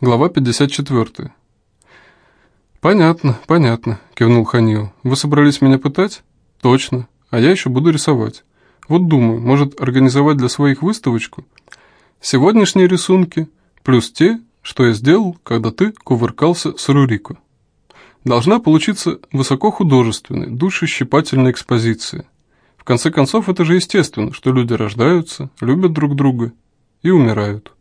Глава 54. «Понятно, понятно», — кивнул Ханил. «Вы собрались меня пытать?» «Точно. А я еще буду рисовать. Вот думаю, может организовать для своих выставочку? Сегодняшние рисунки, плюс те, что я сделал, когда ты кувыркался с Рурико. Должна получиться высокохудожественная, душещипательная экспозиция. В конце концов, это же естественно, что люди рождаются, любят друг друга и умирают».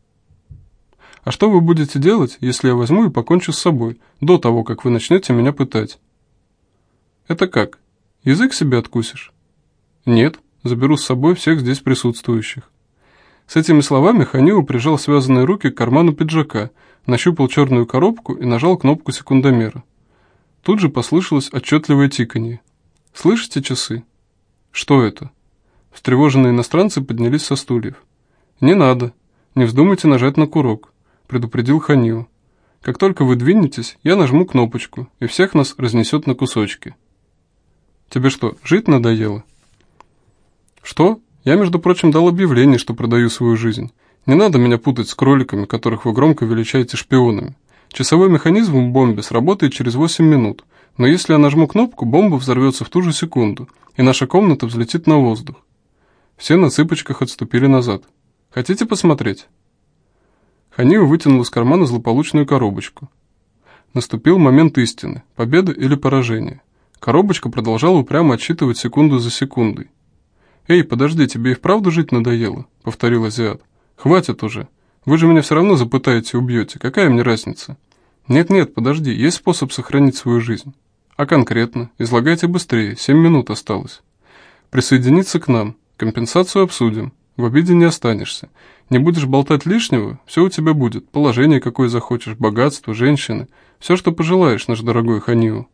А что вы будете делать, если я возьму и покончу с собой, до того, как вы начнете меня пытать? Это как? Язык себе откусишь? Нет, заберу с собой всех здесь присутствующих. С этими словами Ханиу прижал связанные руки к карману пиджака, нащупал черную коробку и нажал кнопку секундомера. Тут же послышалось отчетливое тиканье. «Слышите часы?» «Что это?» Встревоженные иностранцы поднялись со стульев. «Не надо. Не вздумайте нажать на курок предупредил Ханил. «Как только вы двинетесь, я нажму кнопочку, и всех нас разнесет на кусочки». «Тебе что, жить надоело?» «Что? Я, между прочим, дал объявление, что продаю свою жизнь. Не надо меня путать с кроликами, которых вы громко величаете шпионами. Часовой механизм в бомбе сработает через 8 минут, но если я нажму кнопку, бомба взорвется в ту же секунду, и наша комната взлетит на воздух». Все на цыпочках отступили назад. «Хотите посмотреть?» Ханива вытянул из кармана злополучную коробочку. Наступил момент истины, победа или поражение. Коробочка продолжала упрямо отсчитывать секунду за секундой. «Эй, подожди, тебе и вправду жить надоело?» — повторил азиат. «Хватит уже. Вы же меня все равно запытаете и убьете. Какая мне разница?» «Нет-нет, подожди, есть способ сохранить свою жизнь». «А конкретно? Излагайте быстрее, семь минут осталось». «Присоединиться к нам. Компенсацию обсудим. В обиде не останешься. Не будешь болтать лишнего, все у тебя будет. Положение какое захочешь, богатство, женщины. Все, что пожелаешь, наш дорогой Ханиу.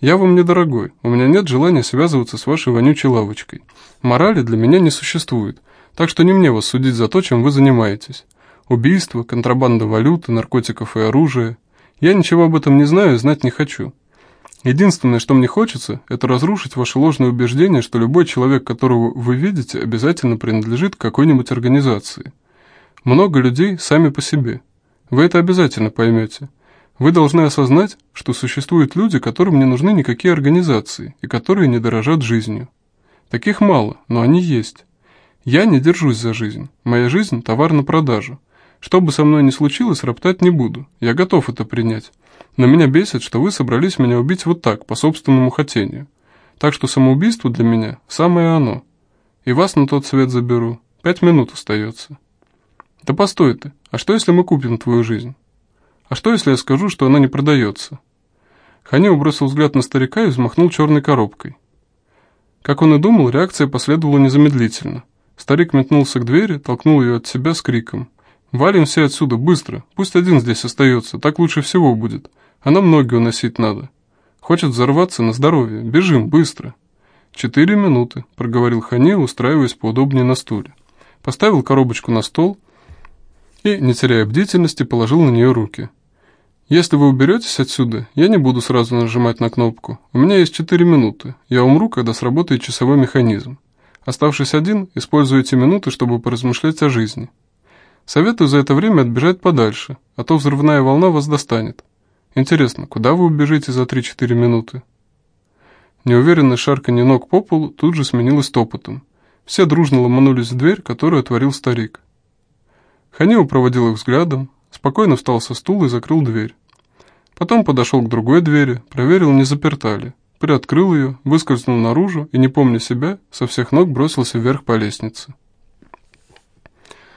Я вам не дорогой, у меня нет желания связываться с вашей вонючей лавочкой. Морали для меня не существует, так что не мне вас судить за то, чем вы занимаетесь. Убийство, контрабанда валюты, наркотиков и оружия. Я ничего об этом не знаю и знать не хочу. Единственное, что мне хочется, это разрушить ваше ложное убеждение, что любой человек, которого вы видите, обязательно принадлежит какой-нибудь организации. Много людей сами по себе. Вы это обязательно поймете. Вы должны осознать, что существуют люди, которым не нужны никакие организации и которые не дорожат жизнью. Таких мало, но они есть. Я не держусь за жизнь. Моя жизнь – товар на продажу. Что бы со мной ни случилось, роптать не буду. Я готов это принять. Но меня бесит, что вы собрались меня убить вот так, по собственному хотению. Так что самоубийство для меня – самое оно. И вас на тот свет заберу. Пять минут остается. Да постой ты, а что если мы купим твою жизнь? А что если я скажу, что она не продается? Ханил бросил взгляд на старика и взмахнул черной коробкой. Как он и думал, реакция последовала незамедлительно. Старик метнулся к двери, толкнул ее от себя с криком. «Валим все отсюда, быстро! Пусть один здесь остается, так лучше всего будет. А нам ноги уносить надо. Хочет взорваться на здоровье. Бежим, быстро. Четыре минуты, проговорил Хане, устраиваясь поудобнее на стуле. Поставил коробочку на стол и, не теряя бдительности, положил на нее руки. «Если вы уберетесь отсюда, я не буду сразу нажимать на кнопку. У меня есть четыре минуты. Я умру, когда сработает часовой механизм. Оставшись один, использую эти минуты, чтобы поразмышлять о жизни. Советую за это время отбежать подальше, а то взрывная волна вас достанет. Интересно, куда вы убежите за 3-4 минуты? Неуверенное шарканье ног по полу тут же сменилось топотом. Все дружно ломанулись в дверь, которую отворил старик. Ханиу проводил их взглядом, спокойно встал со стула и закрыл дверь. Потом подошел к другой двери, проверил, не заперта ли, приоткрыл ее, выскользнул наружу и, не помня себя, со всех ног бросился вверх по лестнице.